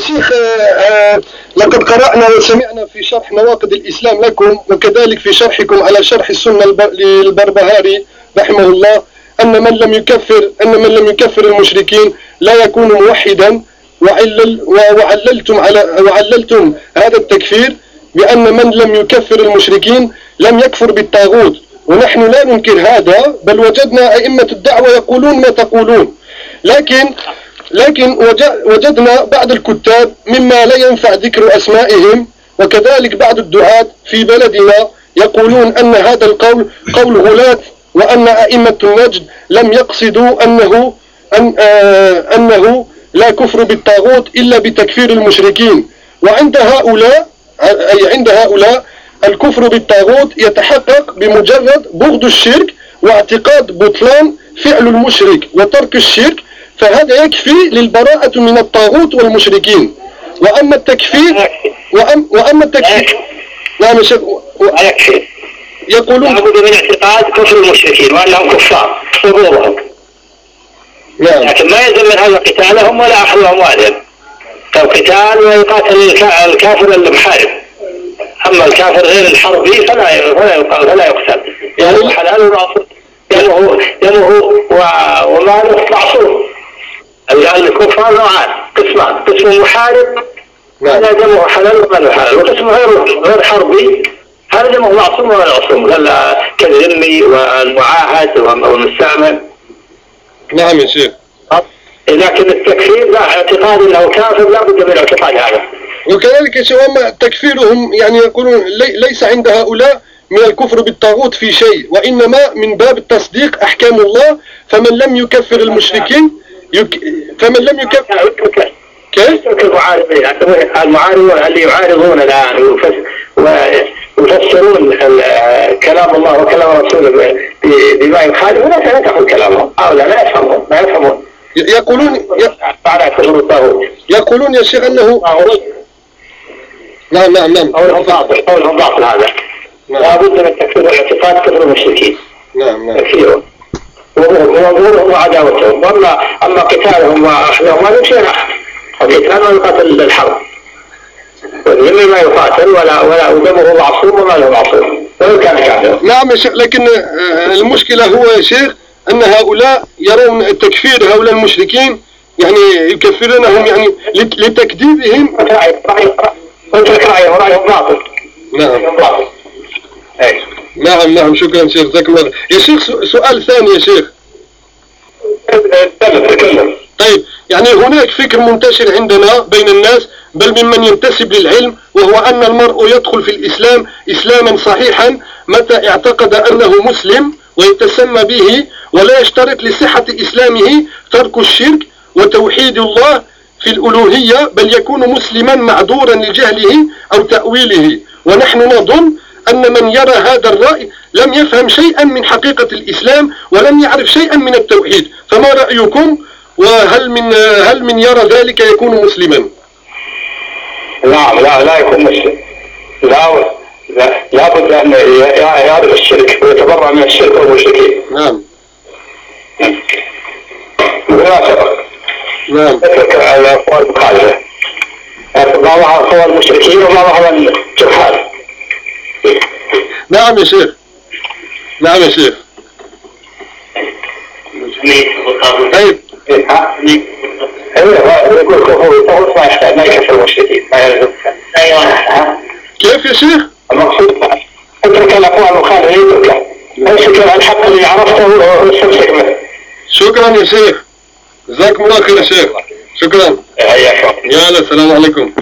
شيخ آه، آه، لقد قرأنا وسمعنا في شرح نواقض الإسلام لكم وكذلك في شرحكم على شرح السنة للبربهاري رحمه الله أن من لم يكفر أن من لم يكفر المشركين لا يكون موحدا وعلل وعللتم على وعللتم هذا التكفير بأن من لم يكفر المشركين لم يكفر بالطاغوت. ونحن لا ننكر هذا بل وجدنا أئمة الدعوة يقولون ما تقولون. لكن لكن وج- وجدنا بعض الكتاب مما لا ينفع ذكر أسمائهم وكذلك بعض الدعاة في بلدنا يقولون أن هذا القول قول غلاة وأن أئمة النجد لم يقصدوا أنه أن آه أنه لا كفر بالطاغوت إلا بتكفير المشركين. وعند هؤلاء أي عند هؤلاء الكفر بالطاغوت يتحقق بمجرد بغض الشرك واعتقاد بطلان فعل المشرك وترك الشرك فهذا يكفي للبراءة من الطاغوت والمشركين. وأما التكفير وأم وأما التكفير نعم يا شيخ. يقولون لابد من اعتقاد كفر المشركين وأنهم كفار. حضورهم نعم. لكن ما يلزم من هذا قتالهم ولا اخذ أموالهم. فالقتال ويقاتل الكا- الكافر المحارب. أما الكافر غير الحربي فلا فلا يقتل يعني حلال ومعصوم دمه دمه و- وماله معصوم ال- الكفار نوعان. قسمان قسم محارب نعم. هذا دمه حلال وماله حلال. وقسم غير غير حربي. هذا دمه معصوم ولا معصوم؟ كالذمي والمعاهد والمستعمل؟ نعم يا شيخ. لكن التكفير لا اعتقاد إنه كافر لا بد من اعتقاد هذا. وكذلك يا شيخ تكفيرهم يعني يقولون لي ليس عند هؤلاء من الكفر بالطاغوت في شيء وإنما من باب التصديق أحكام الله فمن لم يكفر المشركين يك فمن لم يكفر اترك كيف؟ اترك المعارضين المعارضون اللي يعارضون الآن ويفس- ويفسرون كلام الله وكلام رسوله بما يخالف. لا تاخذ كلامهم. هؤلاء لا يفهمون لا يفهمون. يقولون كفر الطاغوت يقولون يا شيخ الطاغوت نعم نعم نعم. قولهم باطل قولهم باطل هذا. نعم. بد من تكفير الاعتقاد كفر المشركين. نعم نعم. تكفيرهم. وعداوتهم واما اما قتالهم واخذهم هذا شيء اخر القتال يقاتل الحرب والذمي ما يقاتل ولا ولا ودمه معصوم وما له معصوم وان كان كافرا نعم يا شيخ لكن آه، المشكلة هو يا شيخ أن هؤلاء يرون تكفير هؤلاء المشركين يعني يكفرونهم يعني لت- لتكذيبهم راي راي اترك رايه ورايهم باطل نعم رايهم باطل نعم نعم شكرا شيخ جزاكم الله. يا شيخ سؤال ثاني يا شيخ طيب يعني هناك فكر منتشر عندنا بين الناس بل ممن ينتسب للعلم وهو أن المرء يدخل في الإسلام إسلاما صحيحا متى اعتقد أنه مسلم ويتسمى به ولا يشترط لصحة إسلامه ترك الشرك وتوحيد الله في الألوهية بل يكون مسلما معذورا لجهله أو تأويله ونحن نظن أن من يرى هذا الرأي لم يفهم شيئا من حقيقة الإسلام ولم يعرف شيئا من التوحيد. فما رأيكم؟ وهل من هل من يرى ذلك يكون مسلما؟ نعم لا لا يكون مسلم. لا لا لابد ي- يعرف الشرك ويتبرع من الشرك والمشركين نعم. مناسبة نعم. أترك الاقوال المخالفة بعضها اقوال المشركين وبعضها الجهال. نعم يا شيخ. نعم يا شيخ. طيب. كيف يا شيخ؟ المقصود اترك الاقوال المخالفة اتركها امسك الحق اللي عرفته واستمسك به شكرا يا شيخ. جزاكم الله خير يا شيخ. شكرا. الله يلا السلام عليكم.